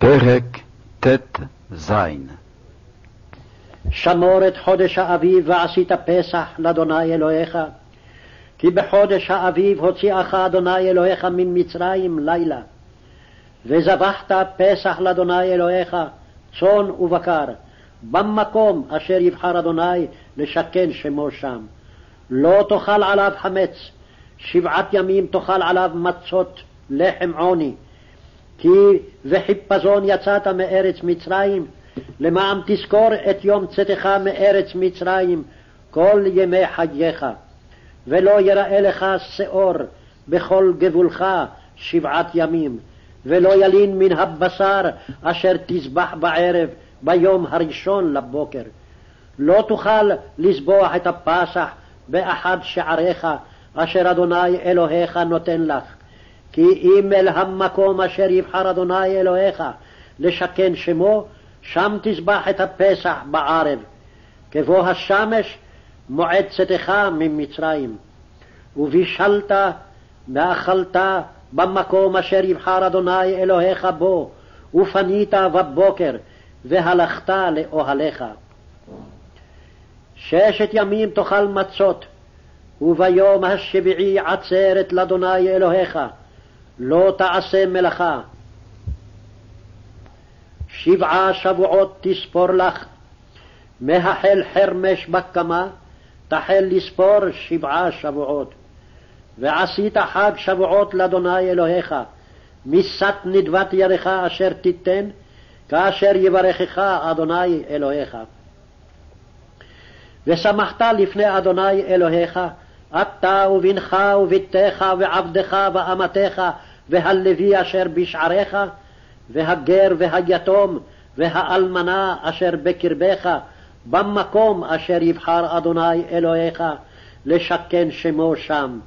פרק ט"ז שמור את חודש האביב ועשית פסח לאדוני אלוהיך. כי בחודש האביב הוציאך אדוני אלוהיך מן מצרים לילה. וזבחת פסח לאדוני אלוהיך, צאן ובקר, במקום אשר יבחר אדוני לשכן שמו שם. לא תאכל עליו חמץ, שבעת ימים תאכל עליו מצות, לחם עוני. כי וחיפזון יצאת מארץ מצרים, למען תזכור את יום צאתך מארץ מצרים כל ימי חייך. ולא יראה לך שאור בכל גבולך שבעת ימים, ולא ילין מן הבשר אשר תזבח בערב ביום הראשון לבוקר. לא תוכל לזבוח את הפסח באחד שעריך, אשר אדוני אלוהיך נותן לך. כי אם אל המקום אשר יבחר אדוני אלוהיך לשכן שמו, שם תזבח את הפסח בערב. כבוא השמש מועד צאתך ממצרים. ובישלת ואכלת במקום אשר יבחר אדוני אלוהיך בו, ופנית בבוקר, והלכת לאוהליך. ששת ימים תאכל מצות, וביום השביעי עצרת לאדוני אלוהיך, לא תעשה מלאכה. שבעה שבועות תספור לך, מהחל חרמש בקמה, תחל לספור שבעה שבועות. ועשית חג שבועות לאדוני אלוהיך, משת נדבת ידך אשר תיתן, כאשר יברכך אדוני אלוהיך. ושמחת לפני אדוני אלוהיך, אתה ובנך ובתך ועבדך ואמתך והלוי אשר בשעריך, והגר והיתום והאלמנה אשר בקרבך, במקום אשר יבחר אדוני אלוהיך לשכן שמו שם.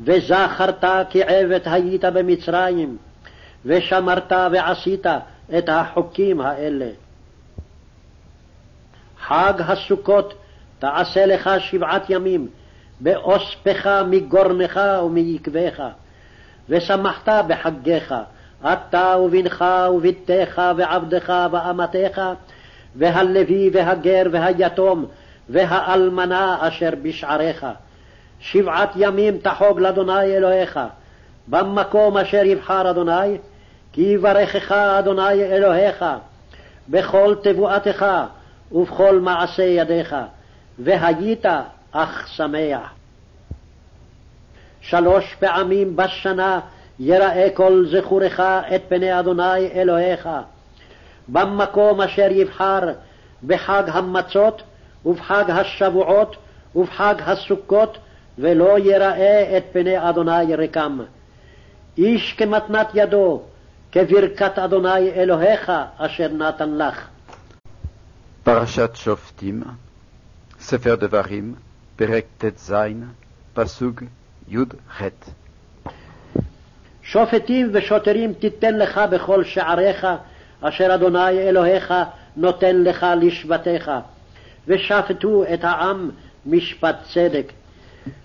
וזכרת כי עבד היית במצרים, ושמרת ועשית את החוקים האלה. חג הסוכות תעשה לך שבעת ימים, באוספך מגורנך ומיקבך. ושמחת בחגיך, אתה ובנך ובתך ועבדך ואמתך, והלוי והגר והיתום, והאלמנה אשר בשעריך. שבעת ימים תחוג לאדוני אלוהיך, במקום אשר יבחר אדוני, כי יברכך אדוני אלוהיך, בכל תבואתך ובכל מעשה ידיך, והיית אך שמח. שלוש פעמים בשנה יראה כל זכורך את פני אדוני אלוהיך, במקום אשר יבחר בחג המצות ובחג השבועות ובחג הסוכות, ולא יראה את פני אדוני רקם. איש כמתנת ידו, כברכת אדוני אלוהיך אשר נתן לך. פרשת שופטים, ספר דברים, פרק ט"ז, פסוק י"ח שופטים ושוטרים תיתן לך בכל שעריך, אשר אדוני אלוהיך נותן לך לשבטיך, ושפטו את העם משפט צדק.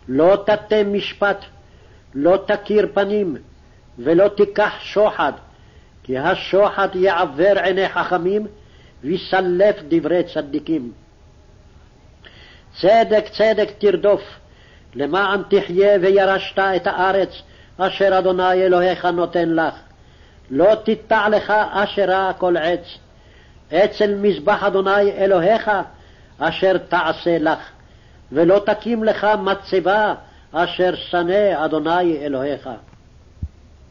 לא תטה משפט, לא תכיר פנים, ולא תיקח שוחד, כי השוחד יעוור עיני חכמים, ויסלף דברי צדיקים. צדק צדק תרדוף, למען תחיה וירשת את הארץ אשר אדוני אלוהיך נותן לך. לא תיטע לך אשרה כל עץ. אצל מזבח אדוני אלוהיך אשר תעשה לך, ולא תקים לך מצבה אשר שנא אדוני אלוהיך.